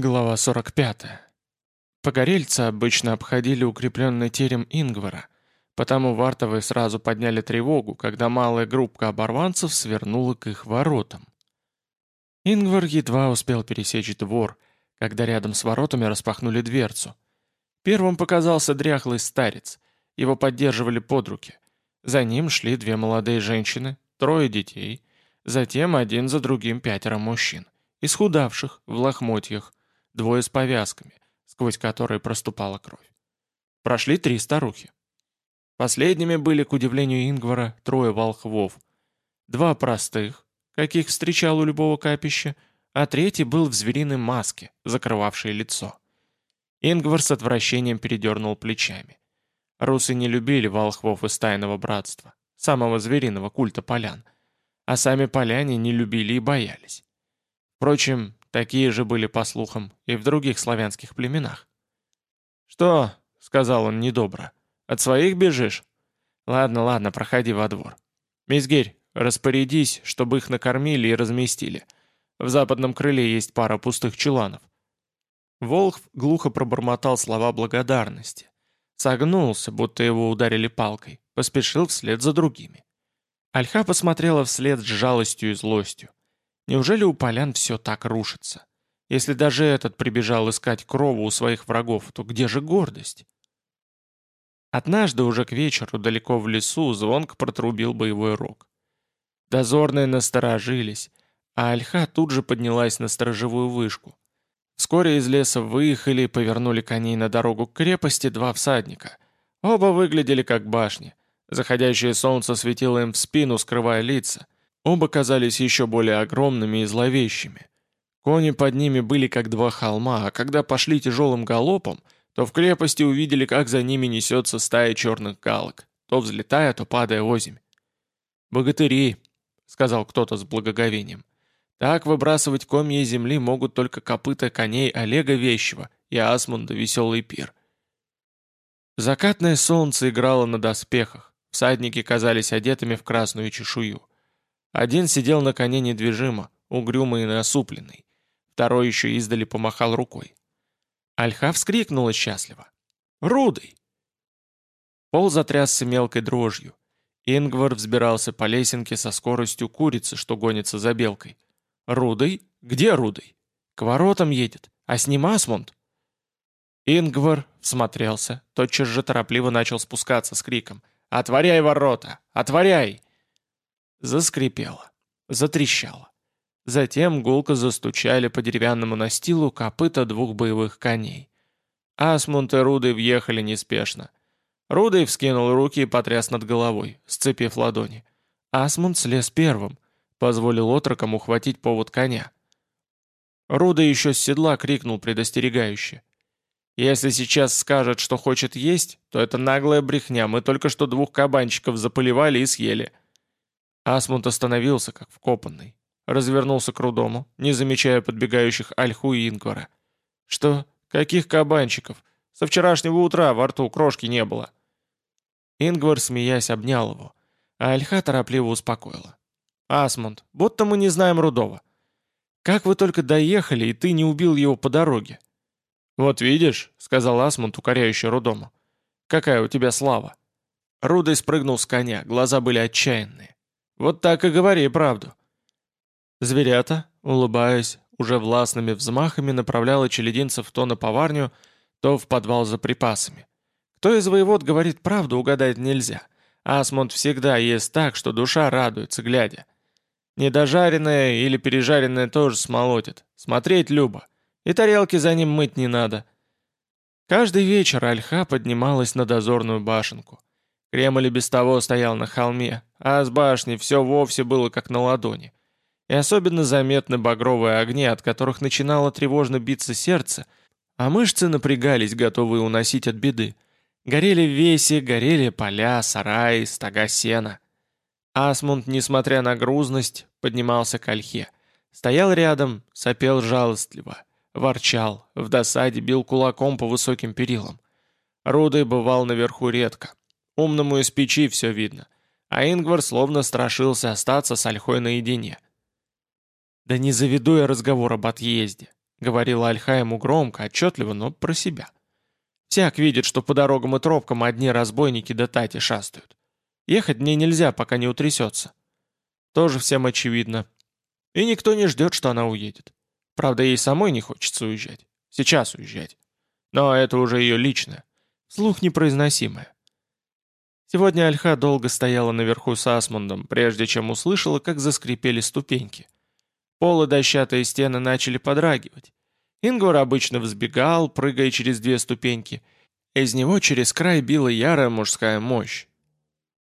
Глава 45. Погорельцы обычно обходили укрепленный терем Ингвара, потому вартовые сразу подняли тревогу, когда малая группка оборванцев свернула к их воротам. Ингвар едва успел пересечь двор, когда рядом с воротами распахнули дверцу. Первым показался дряхлый старец, его поддерживали под руки. За ним шли две молодые женщины, трое детей, затем один за другим пятеро мужчин, исхудавших, в лохмотьях, двое с повязками, сквозь которые проступала кровь. Прошли три старухи. Последними были, к удивлению Ингвара, трое волхвов. Два простых, каких встречал у любого капища, а третий был в звериной маске, закрывавшей лицо. Ингвар с отвращением передернул плечами. Русы не любили волхвов из тайного братства, самого звериного культа полян, а сами поляне не любили и боялись. Впрочем, Такие же были, по слухам, и в других славянских племенах. «Что?» — сказал он недобро. «От своих бежишь? Ладно, ладно, проходи во двор. Мизгирь, распорядись, чтобы их накормили и разместили. В западном крыле есть пара пустых чуланов». Волхв глухо пробормотал слова благодарности. Согнулся, будто его ударили палкой, поспешил вслед за другими. Альха посмотрела вслед с жалостью и злостью. Неужели у полян все так рушится? Если даже этот прибежал искать крову у своих врагов, то где же гордость? Однажды уже к вечеру далеко в лесу звонко протрубил боевой рог. Дозорные насторожились, а Альха тут же поднялась на сторожевую вышку. Вскоре из леса выехали и повернули коней на дорогу к крепости два всадника. Оба выглядели как башни. Заходящее солнце светило им в спину, скрывая лица — Оба казались еще более огромными и зловещими. Кони под ними были как два холма, а когда пошли тяжелым галопом, то в крепости увидели, как за ними несется стая черных галок, то взлетая, то падая озимь. «Богатыри», — сказал кто-то с благоговением. «Так выбрасывать комья земли могут только копыта коней Олега Вещего и Асмунда Веселый Пир». Закатное солнце играло на доспехах, всадники казались одетыми в красную чешую. Один сидел на коне недвижимо, угрюмый и насупленный. Второй еще издали помахал рукой. Альха вскрикнула счастливо. «Рудый!» Пол затрясся мелкой дрожью. Ингвар взбирался по лесенке со скоростью курицы, что гонится за белкой. «Рудый? Где Рудый? К воротам едет. А с ним Асмунд?» Ингвар всмотрелся, тотчас же торопливо начал спускаться с криком. «Отворяй ворота! Отворяй!» Заскрипело. Затрещало. Затем гулко застучали по деревянному настилу копыта двух боевых коней. Асмунд и Рудый въехали неспешно. Рудый вскинул руки и потряс над головой, сцепив ладони. Асмунд слез первым, позволил отрокам ухватить повод коня. Рудый еще с седла крикнул предостерегающе. «Если сейчас скажет, что хочет есть, то это наглая брехня, мы только что двух кабанчиков заполивали и съели». Асмунд остановился, как вкопанный. Развернулся к Рудому, не замечая подбегающих Альху и Ингвара. «Что? Каких кабанчиков? Со вчерашнего утра во рту крошки не было». Ингвар, смеясь, обнял его, а Альха торопливо успокоила. «Асмунд, будто мы не знаем Рудова. Как вы только доехали, и ты не убил его по дороге?» «Вот видишь», — сказал Асмунд, укоряющий Рудому. «Какая у тебя слава!» Рудой спрыгнул с коня, глаза были отчаянные. Вот так и говори правду». Зверята, улыбаясь, уже властными взмахами направляла челединцев то на поварню, то в подвал за припасами. Кто из воевод говорит правду, угадать нельзя. Асмунд всегда ест так, что душа радуется, глядя. Недожаренное или пережаренное тоже смолотит. Смотреть любо. И тарелки за ним мыть не надо. Каждый вечер Альха поднималась на дозорную башенку. Кремль без того стоял на холме, а с башни все вовсе было как на ладони. И особенно заметны багровые огни, от которых начинало тревожно биться сердце, а мышцы напрягались, готовые уносить от беды. Горели веси, горели поля, сараи, стога сена. Асмунд, несмотря на грузность, поднимался к ольхе. Стоял рядом, сопел жалостливо, ворчал, в досаде бил кулаком по высоким перилам. Рудой бывал наверху редко. Умному из печи все видно. А Ингвар словно страшился остаться с Ольхой наедине. «Да не заведу я разговор об отъезде», — говорила Альха ему громко, отчетливо, но про себя. «Всяк видит, что по дорогам и тропкам одни разбойники да тати шастают. Ехать мне нельзя, пока не утрясется. Тоже всем очевидно. И никто не ждет, что она уедет. Правда, ей самой не хочется уезжать. Сейчас уезжать. Но это уже ее личное. Слух непроизносимое. Сегодня Альха долго стояла наверху с Асмундом, прежде чем услышала, как заскрипели ступеньки. Пол и дощатые стены начали подрагивать. Ингвар обычно взбегал, прыгая через две ступеньки. Из него через край била ярая мужская мощь.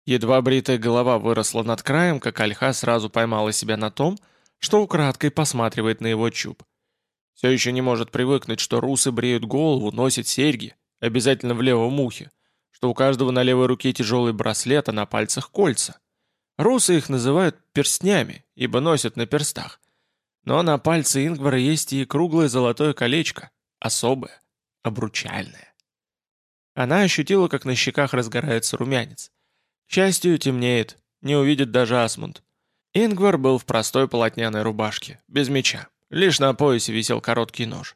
Едва бритая голова выросла над краем, как Альха сразу поймала себя на том, что украдкой посматривает на его чуб. Все еще не может привыкнуть, что русы бреют голову, носят серьги, обязательно в левом ухе, что у каждого на левой руке тяжелый браслет, а на пальцах кольца. Русы их называют перстнями, ибо носят на перстах. Но на пальце Ингвара есть и круглое золотое колечко, особое, обручальное. Она ощутила, как на щеках разгорается румянец. К счастью, темнеет, не увидит даже Асмунд. Ингвар был в простой полотняной рубашке, без меча. Лишь на поясе висел короткий нож.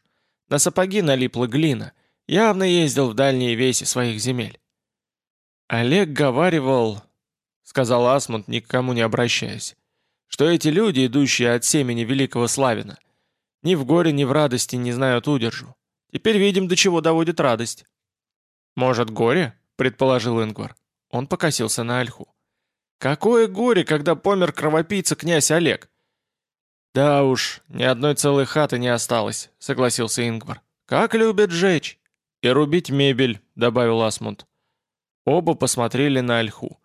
На сапоги налипла глина. Явно ездил в дальние веси своих земель. Олег говаривал, сказал Асмунд, никому не обращаясь, что эти люди, идущие от семени великого Славина, ни в горе, ни в радости не знают удержу. Теперь видим, до чего доводит радость. «Может, горе?» — предположил Ингвар. Он покосился на Ольху. «Какое горе, когда помер кровопийца князь Олег? «Да уж, ни одной целой хаты не осталось», — согласился Ингвар. «Как любят жечь!» «И рубить мебель», — добавил Асмунд. Оба посмотрели на Альху.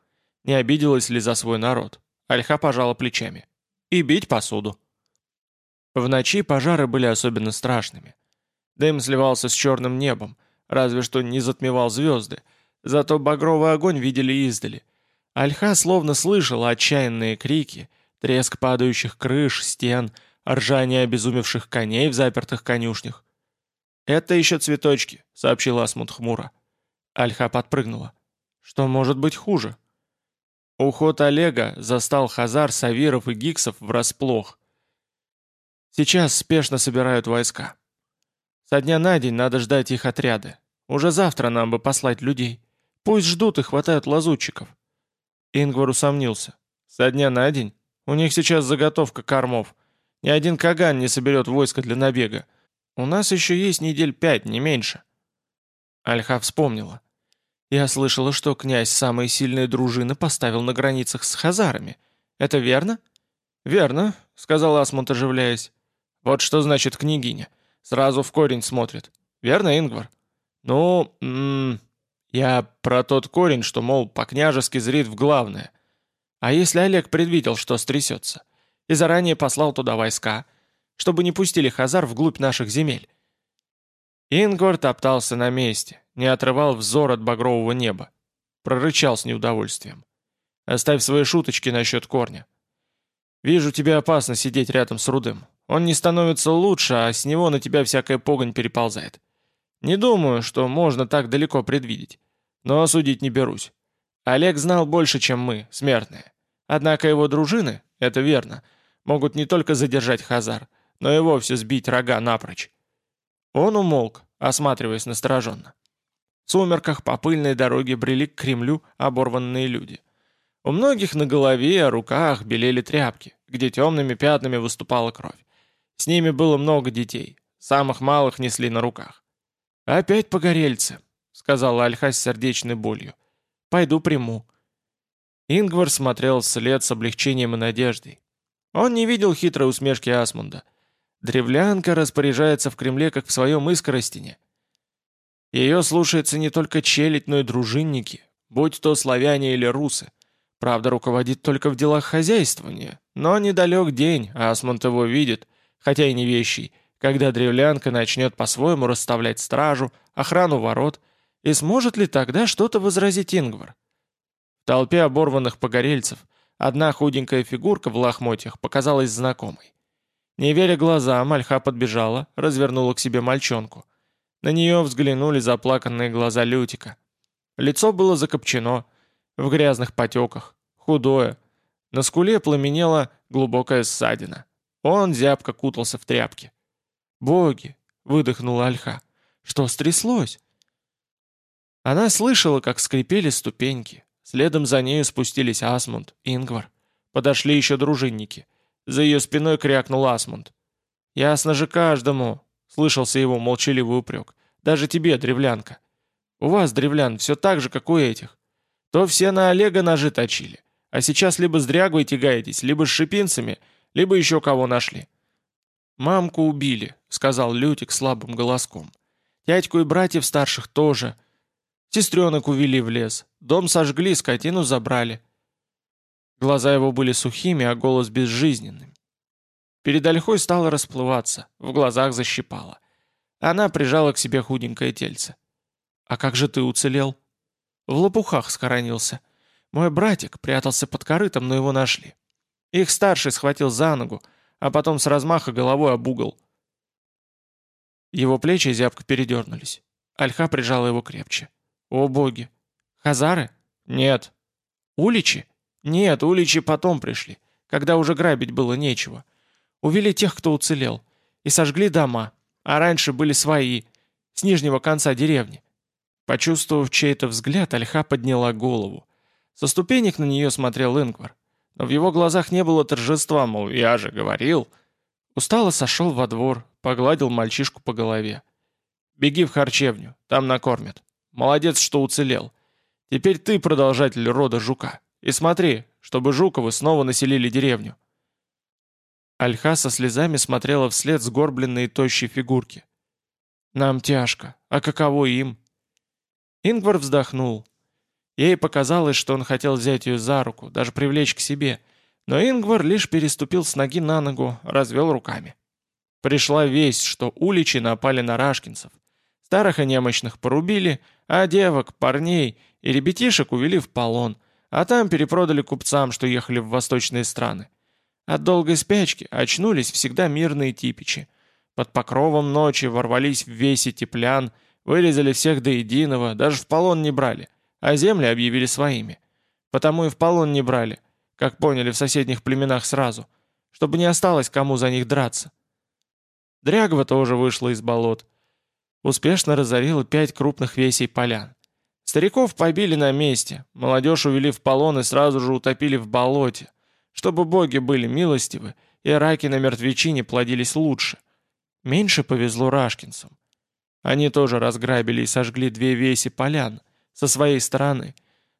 Не обиделась ли за свой народ? Альха пожала плечами. «И бить посуду». В ночи пожары были особенно страшными. Дым сливался с черным небом, разве что не затмевал звезды, зато багровый огонь видели издали. Альха словно слышала отчаянные крики, треск падающих крыш, стен, ржание обезумевших коней в запертых конюшнях. «Это еще цветочки», — сообщила Асмунд хмуро. Альха подпрыгнула. «Что может быть хуже?» Уход Олега застал Хазар, Савиров и Гиксов врасплох. Сейчас спешно собирают войска. Со дня на день надо ждать их отряды. Уже завтра нам бы послать людей. Пусть ждут и хватают лазутчиков. Ингвар усомнился. Со дня на день? У них сейчас заготовка кормов. Ни один Каган не соберет войско для набега. У нас еще есть недель пять, не меньше». Альха вспомнила. «Я слышала, что князь самые сильные дружины поставил на границах с хазарами. Это верно?» «Верно», — сказал Асмунд, оживляясь. «Вот что значит княгиня. Сразу в корень смотрит. Верно, Ингвар?» «Ну, м -м, я про тот корень, что, мол, по-княжески зрит в главное. А если Олег предвидел, что стрясется, и заранее послал туда войска, чтобы не пустили Хазар вглубь наших земель? Ингвар топтался на месте, не отрывал взор от багрового неба. Прорычал с неудовольствием. «Оставь свои шуточки насчет корня. Вижу, тебе опасно сидеть рядом с Рудым. Он не становится лучше, а с него на тебя всякая погонь переползает. Не думаю, что можно так далеко предвидеть. Но осудить не берусь. Олег знал больше, чем мы, смертные. Однако его дружины, это верно, могут не только задержать Хазар, но и вовсе сбить рога напрочь. Он умолк, осматриваясь настороженно. В сумерках по пыльной дороге брели к Кремлю оборванные люди. У многих на голове и руках белели тряпки, где темными пятнами выступала кровь. С ними было много детей, самых малых несли на руках. «Опять погорельцы», — сказала Альха с сердечной болью. Пойду приму». Ингвар смотрел вслед с облегчением и надеждой. Он не видел хитрой усмешки Асмунда. Древлянка распоряжается в Кремле, как в своем искоростине. Ее слушается не только челядь, но и дружинники, будь то славяне или русы. Правда, руководит только в делах хозяйствования. Но недалек день, а Асмунд его видит, хотя и не вещий, когда древлянка начнет по-своему расставлять стражу, охрану ворот и сможет ли тогда что-то возразить Ингвар? В толпе оборванных погорельцев одна худенькая фигурка в лохмотьях показалась знакомой. Не веря глазам, Альха подбежала, развернула к себе мальчонку. На нее взглянули заплаканные глаза Лютика. Лицо было закопчено, в грязных потеках, худое. На скуле пламенела глубокая ссадина. Он зябко кутался в тряпке. «Боги!» — выдохнула Альха. «Что стряслось?» Она слышала, как скрипели ступеньки. Следом за нею спустились Асмунд, Ингвар. Подошли еще дружинники. За ее спиной крякнул Асмунд. «Ясно же каждому!» — слышался его молчаливый упрек. «Даже тебе, древлянка. У вас, древлян, все так же, как у этих. То все на Олега ножи точили, а сейчас либо с дрягой тягаетесь, либо с шипинцами, либо еще кого нашли». «Мамку убили», — сказал Лютик слабым голоском. «Тядьку и братьев старших тоже. Сестренок увели в лес. Дом сожгли, скотину забрали». Глаза его были сухими, а голос безжизненным. Перед ольхой стало расплываться, в глазах защипало. Она прижала к себе худенькое тельце. «А как же ты уцелел?» «В лопухах схоронился. Мой братик прятался под корытом, но его нашли. Их старший схватил за ногу, а потом с размаха головой об угол. Его плечи зябко передернулись. Альха прижала его крепче. «О боги! Хазары? Нет. Уличи? Нет, уличи потом пришли, когда уже грабить было нечего. Увели тех, кто уцелел, и сожгли дома, а раньше были свои, с нижнего конца деревни. Почувствовав чей-то взгляд, Альха подняла голову. Со ступенек на нее смотрел Ингвар но в его глазах не было торжества, мол, я же говорил. Устало сошел во двор, погладил мальчишку по голове. «Беги в харчевню, там накормят. Молодец, что уцелел. Теперь ты продолжатель рода жука. И смотри, чтобы жуковы снова населили деревню». Альха со слезами смотрела вслед сгорбленной и тощей фигурки. «Нам тяжко. А каково им?» Ингвар вздохнул. Ей показалось, что он хотел взять ее за руку, даже привлечь к себе, но Ингвар лишь переступил с ноги на ногу, развел руками. Пришла весть, что уличи напали на рашкинцев. Старых и немощных порубили, а девок, парней и ребятишек увели в полон, а там перепродали купцам, что ехали в восточные страны. От долгой спячки очнулись всегда мирные типичи. Под покровом ночи ворвались в весе теплян, вырезали всех до единого, даже в полон не брали — а земли объявили своими. Потому и в полон не брали, как поняли в соседних племенах сразу, чтобы не осталось кому за них драться. Дрягва тоже вышла из болот. Успешно разорила пять крупных весей полян. Стариков побили на месте, молодежь увели в полон и сразу же утопили в болоте, чтобы боги были милостивы, и раки на мертвечине плодились лучше. Меньше повезло рашкинцам. Они тоже разграбили и сожгли две веси полян, со своей стороны,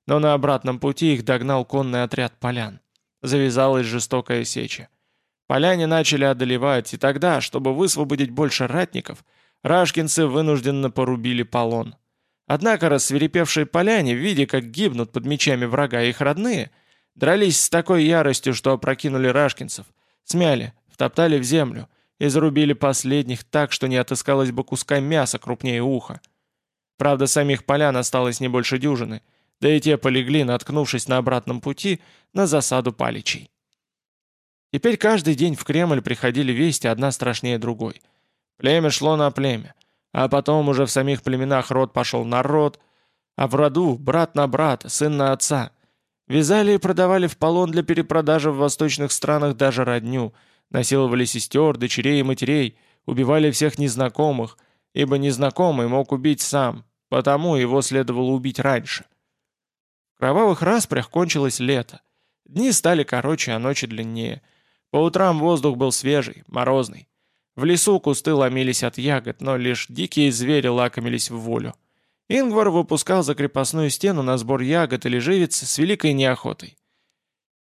но на обратном пути их догнал конный отряд полян. Завязалась жестокая сеча. Поляне начали одолевать, и тогда, чтобы высвободить больше ратников, рашкинцы вынужденно порубили полон. Однако рассверепевшие поляне, видя, как гибнут под мечами врага их родные, дрались с такой яростью, что опрокинули рашкинцев, смяли, втоптали в землю и зарубили последних так, что не отыскалось бы куска мяса крупнее уха. Правда, самих полян осталось не больше дюжины, да и те полегли, наткнувшись на обратном пути на засаду паличей. Теперь каждый день в Кремль приходили вести, одна страшнее другой. Племя шло на племя, а потом уже в самих племенах род пошел на род, а в роду брат на брата, сын на отца. Вязали и продавали в полон для перепродажи в восточных странах даже родню, насиловали сестер, дочерей и матерей, убивали всех незнакомых, ибо незнакомый мог убить сам, Потому его следовало убить раньше. В кровавых распрях кончилось лето. Дни стали короче, а ночи длиннее. По утрам воздух был свежий, морозный. В лесу кусты ломились от ягод, но лишь дикие звери лакомились в волю. Ингвар выпускал за крепостную стену на сбор ягод или живиц с великой неохотой.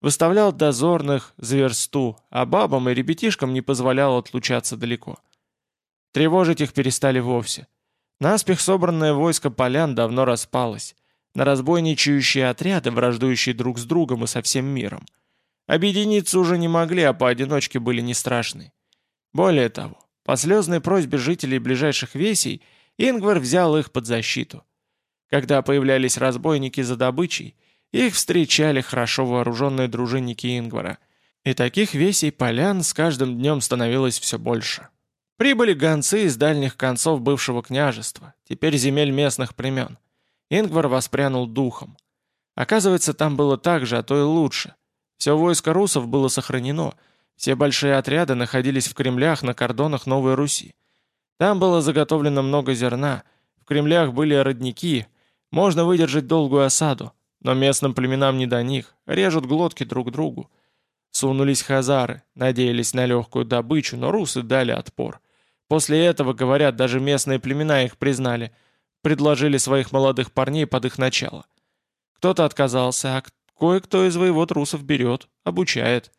Выставлял дозорных за версту, а бабам и ребятишкам не позволял отлучаться далеко. Тревожить их перестали вовсе. Наспех собранное войско полян давно распалось, на разбойничающие отряды, враждующие друг с другом и со всем миром. Объединиться уже не могли, а поодиночке были не страшны. Более того, по слезной просьбе жителей ближайших весей Ингвар взял их под защиту. Когда появлялись разбойники за добычей, их встречали хорошо вооруженные дружинники Ингвара. И таких весей полян с каждым днем становилось все больше. Прибыли гонцы из дальних концов бывшего княжества, теперь земель местных племен. Ингвар воспрянул духом. Оказывается, там было так же, а то и лучше. Все войско русов было сохранено, все большие отряды находились в Кремлях на кордонах Новой Руси. Там было заготовлено много зерна, в Кремлях были родники, можно выдержать долгую осаду, но местным племенам не до них, режут глотки друг другу. Сунулись хазары, надеялись на легкую добычу, но русы дали отпор. После этого, говорят, даже местные племена их признали, предложили своих молодых парней под их начало. Кто-то отказался, а кое-кто из воевод русов берет, обучает.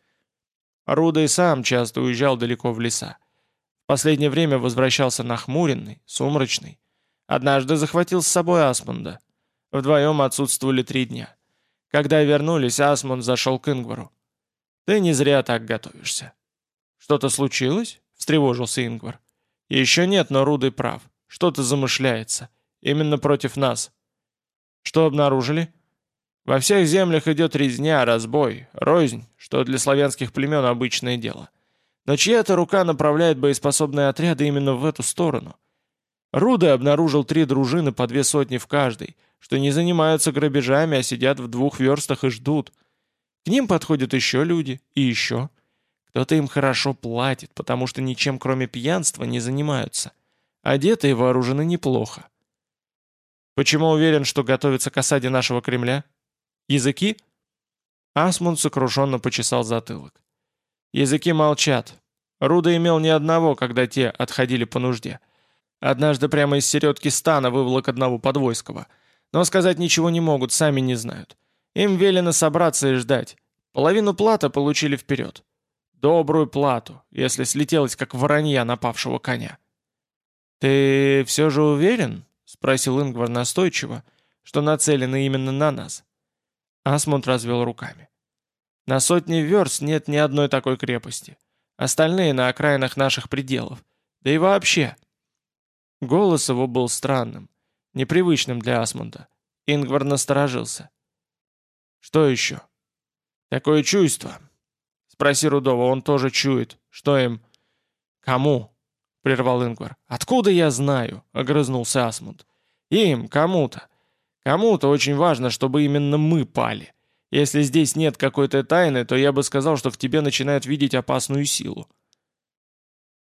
Руда и сам часто уезжал далеко в леса. В последнее время возвращался нахмуренный, сумрачный. Однажды захватил с собой Асмунда. Вдвоем отсутствовали три дня. Когда вернулись, Асмунд зашел к Ингвару. «Ты не зря так готовишься». «Что-то случилось?» — встревожился Ингвар. «Еще нет, но Рудый прав. Что-то замышляется. Именно против нас». «Что обнаружили?» «Во всех землях идет резня, разбой, рознь, что для славянских племен обычное дело. Но чья-то рука направляет боеспособные отряды именно в эту сторону. Руда обнаружил три дружины по две сотни в каждой, что не занимаются грабежами, а сидят в двух верстах и ждут. К ним подходят еще люди и еще. Кто-то им хорошо платит, потому что ничем кроме пьянства не занимаются. Одеты и вооружены неплохо. Почему уверен, что готовится к осаде нашего Кремля? Языки? Асмунд сокрушенно почесал затылок. Языки молчат. Руда имел ни одного, когда те отходили по нужде. Однажды прямо из середки стана выволок одного подвойского. Но сказать ничего не могут, сами не знают. Им велено собраться и ждать. Половину плата получили вперед. Добрую плату, если слетелось, как воронья напавшего коня. «Ты все же уверен?» — спросил Ингвар настойчиво, что нацелены именно на нас. Асмунд развел руками. «На сотни верст нет ни одной такой крепости. Остальные на окраинах наших пределов. Да и вообще...» Голос его был странным, непривычным для Асмунда. Ингвар насторожился. «Что еще?» «Такое чувство». Спроси Рудова, он тоже чует. Что им?» «Кому?» — прервал Ингвар. «Откуда я знаю?» — огрызнулся Асмунд. «Им, кому-то. Кому-то очень важно, чтобы именно мы пали. Если здесь нет какой-то тайны, то я бы сказал, что в тебе начинают видеть опасную силу».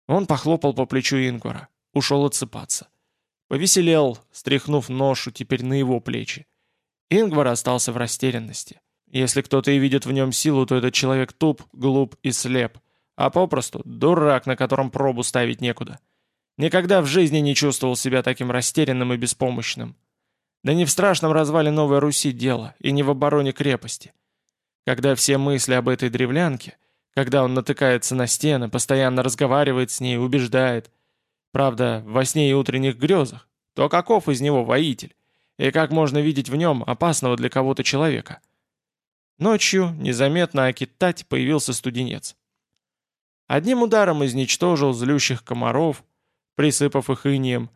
Он похлопал по плечу Ингвара, ушел отсыпаться. Повеселел, стряхнув ношу теперь на его плечи. Ингвар остался в растерянности. Если кто-то и видит в нем силу, то этот человек туп, глуп и слеп. А попросту дурак, на котором пробу ставить некуда. Никогда в жизни не чувствовал себя таким растерянным и беспомощным. Да не в страшном развале Новой Руси дело, и не в обороне крепости. Когда все мысли об этой древлянке, когда он натыкается на стены, постоянно разговаривает с ней, убеждает, правда, во сне и утренних грезах, то каков из него воитель? И как можно видеть в нем опасного для кого-то человека? Ночью, незаметно окитать, появился студенец. Одним ударом изничтожил злющих комаров, присыпав их инием,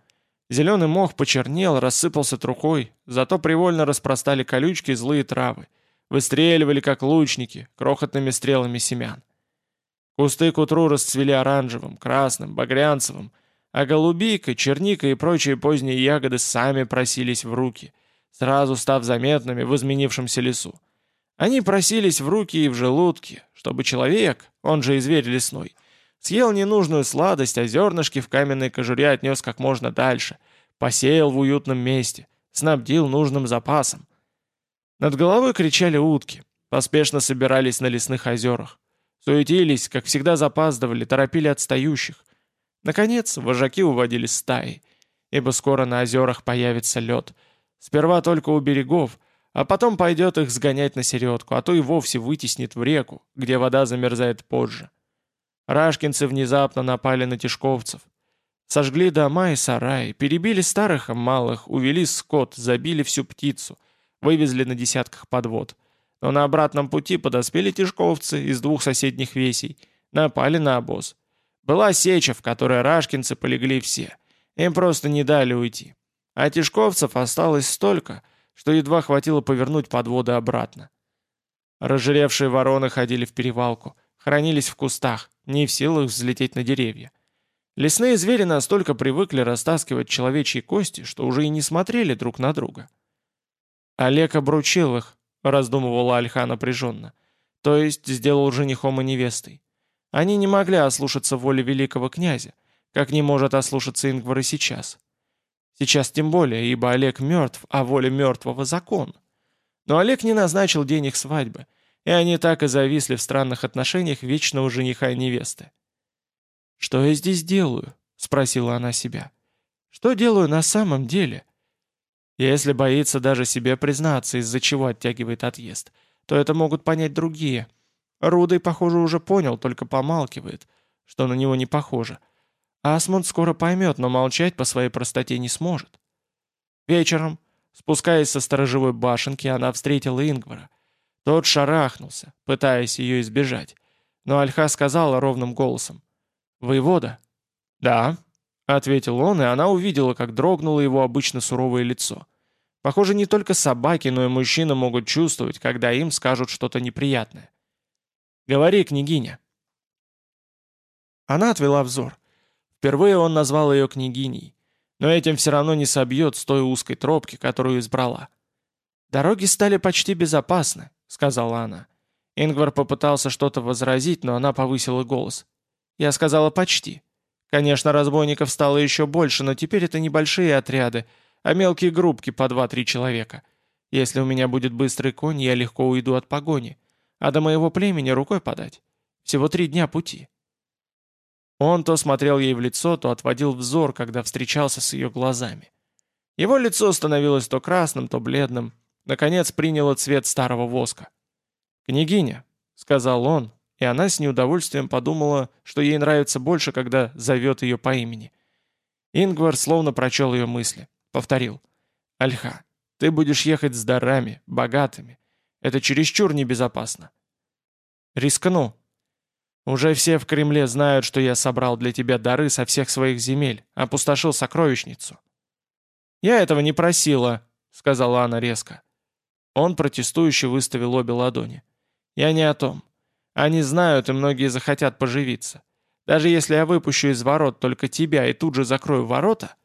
Зеленый мох почернел, рассыпался трухой, зато привольно распростали колючки и злые травы. Выстреливали, как лучники, крохотными стрелами семян. Кусты к утру расцвели оранжевым, красным, багрянцевым, а голубика, черника и прочие поздние ягоды сами просились в руки, сразу став заметными в изменившемся лесу. Они просились в руки и в желудки, чтобы человек, он же и зверь лесной, Съел ненужную сладость, а зернышки в каменной кожуре отнес как можно дальше. Посеял в уютном месте. Снабдил нужным запасом. Над головой кричали утки. Поспешно собирались на лесных озерах. Суетились, как всегда запаздывали, торопили отстающих. Наконец, вожаки уводили стаи, ибо скоро на озерах появится лед. Сперва только у берегов, а потом пойдет их сгонять на середку, а то и вовсе вытеснит в реку, где вода замерзает позже. Рашкинцы внезапно напали на тишковцев. Сожгли дома и сараи, перебили старых и малых, увели скот, забили всю птицу, вывезли на десятках подвод. Но на обратном пути подоспели тишковцы из двух соседних весей, напали на обоз. Была сеча, в которой рашкинцы полегли все. Им просто не дали уйти. А тишковцев осталось столько, что едва хватило повернуть подводы обратно. Разжиревшие вороны ходили в перевалку, хранились в кустах, не в силах взлететь на деревья. Лесные звери настолько привыкли растаскивать человечьи кости, что уже и не смотрели друг на друга. «Олег обручил их», — раздумывала Альха напряженно. «То есть сделал женихом и невестой. Они не могли ослушаться воли великого князя. как не может ослушаться Ингвар сейчас. Сейчас тем более, ибо Олег мертв, а воля мертвого — закон. Но Олег не назначил день их свадьбы, и они так и зависли в странных отношениях вечного жениха и невесты. «Что я здесь делаю?» — спросила она себя. «Что делаю на самом деле?» Если боится даже себе признаться, из-за чего оттягивает отъезд, то это могут понять другие. Рудой, похоже, уже понял, только помалкивает, что на него не похоже. Асмунд скоро поймет, но молчать по своей простоте не сможет. Вечером, спускаясь со сторожевой башенки, она встретила Ингвара. Тот шарахнулся, пытаясь ее избежать. Но Альха сказала ровным голосом. «Воевода?» «Да», — ответил он, и она увидела, как дрогнуло его обычно суровое лицо. Похоже, не только собаки, но и мужчины могут чувствовать, когда им скажут что-то неприятное. «Говори, княгиня». Она отвела взор. Впервые он назвал ее княгиней, но этим все равно не собьет с той узкой тропки, которую избрала. «Дороги стали почти безопасны», — сказала она. Ингвар попытался что-то возразить, но она повысила голос. «Я сказала почти. Конечно, разбойников стало еще больше, но теперь это небольшие отряды, а мелкие группки по два-три человека. Если у меня будет быстрый конь, я легко уйду от погони, а до моего племени рукой подать. Всего три дня пути». Он то смотрел ей в лицо, то отводил взор, когда встречался с ее глазами. Его лицо становилось то красным, то бледным, наконец приняло цвет старого воска. «Княгиня», — сказал он, и она с неудовольствием подумала, что ей нравится больше, когда зовет ее по имени. Ингвар словно прочел ее мысли. Повторил. «Альха, ты будешь ехать с дарами, богатыми. Это чересчур небезопасно». «Рискну», уже все в Кремле знают, что я собрал для тебя дары со всех своих земель, опустошил сокровищницу». «Я этого не просила», — сказала она резко. Он протестующе выставил обе ладони. «Я не о том. Они знают, и многие захотят поживиться. Даже если я выпущу из ворот только тебя и тут же закрою ворота,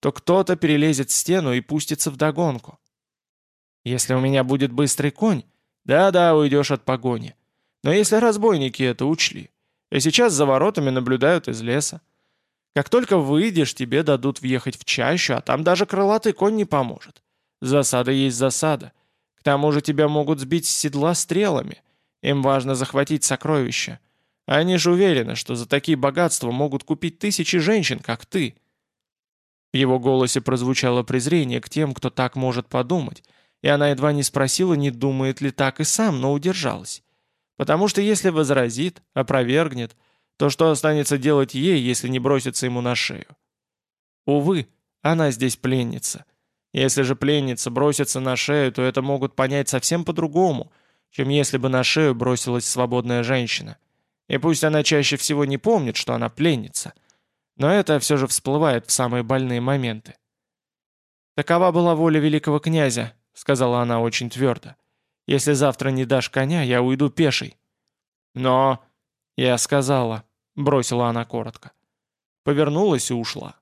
то кто-то перелезет стену и пустится в догонку. Если у меня будет быстрый конь, да-да, уйдешь от погони. Но если разбойники это учли, и сейчас за воротами наблюдают из леса, как только выйдешь, тебе дадут въехать в чащу, а там даже крылатый конь не поможет. Засада есть засада. Тому же тебя могут сбить с седла стрелами. Им важно захватить сокровища. Они же уверены, что за такие богатства могут купить тысячи женщин, как ты. В его голосе прозвучало презрение к тем, кто так может подумать, и она едва не спросила, не думает ли так и сам, но удержалась. Потому что если возразит, опровергнет, то что останется делать ей, если не бросится ему на шею? Увы, она здесь пленница. Если же пленница бросится на шею, то это могут понять совсем по-другому, чем если бы на шею бросилась свободная женщина. И пусть она чаще всего не помнит, что она пленница, но это все же всплывает в самые больные моменты. «Такова была воля великого князя», — сказала она очень твердо. Если завтра не дашь коня, я уйду пешей». «Но...» «Я сказала», — бросила она коротко. Повернулась и ушла.